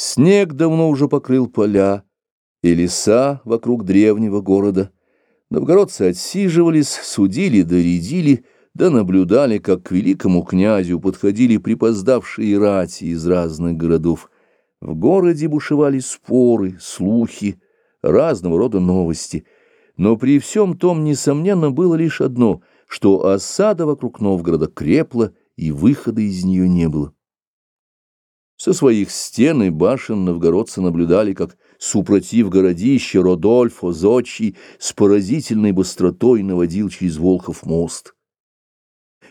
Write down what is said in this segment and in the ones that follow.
Снег давно уже покрыл поля и леса вокруг древнего города. Новгородцы отсиживались, судили да рядили, да наблюдали, как к великому князю подходили припоздавшие рати из разных городов. В городе бушевали споры, слухи, разного рода новости. Но при всем том, несомненно, было лишь одно, что осада вокруг Новгорода крепла, и выхода из нее не было. Со своих стен и башен новгородцы наблюдали, как, супротив городища, Родольфо Зодчий с поразительной быстротой наводил через Волхов мост.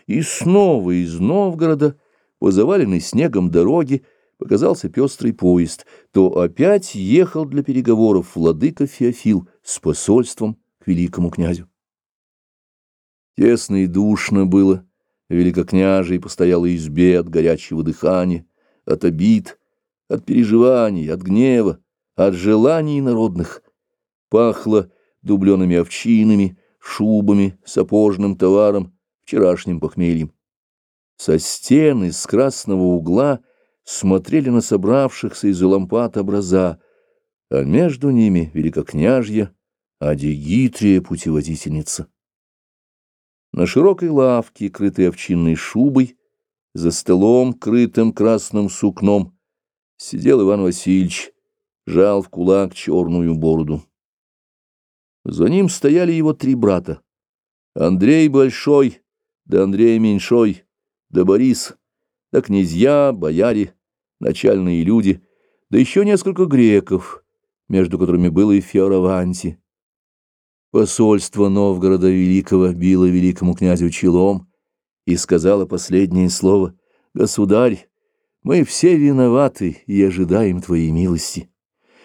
И снова из Новгорода, по заваленной снегом дороге, показался пестрый поезд, то опять ехал для переговоров владыка Феофил с посольством к великому князю. Тесно и душно было великокняжей постоялой избе от горячего дыхания, от обид, от переживаний, от гнева, от желаний народных. Пахло дубленными овчинами, шубами, сапожным товаром, вчерашним похмельем. Со стены с красного угла смотрели на собравшихся из лампад образа, а между ними великокняжья Адигитрия путеводительница. На широкой лавке, крытой овчинной шубой, за столом, крытым красным сукном, сидел Иван Васильевич, жал в кулак черную бороду. За ним стояли его три брата. Андрей Большой, да Андрей Меньшой, да Борис, да князья, бояре, начальные люди, да еще несколько греков, между которыми было и Феораванти. Посольство Новгорода Великого било великому князю челом, и сказала последнее слово «Государь, мы все виноваты и ожидаем Твоей милости.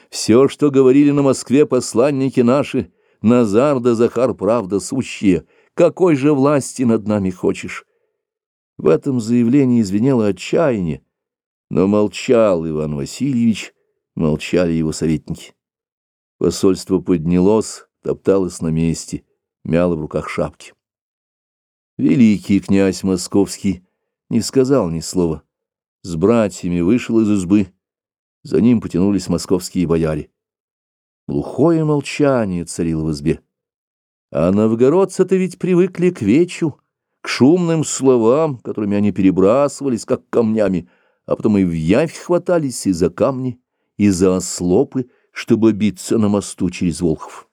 Все, что говорили на Москве посланники наши, Назар да Захар правда сущие, какой же власти над нами хочешь?» В этом заявлении извинело отчаяние, но молчал Иван Васильевич, молчали его советники. Посольство поднялось, топталось на месте, мяло в руках шапки. Великий князь московский не сказал ни слова. С братьями вышел из избы. За ним потянулись московские бояре. Глухое молчание царило в избе. А новгородцы-то ведь привыкли к вечу, к шумным словам, которыми они перебрасывались, как камнями, а потом и в явь хватались и за камни, и за ослопы, чтобы биться на мосту через Волхов.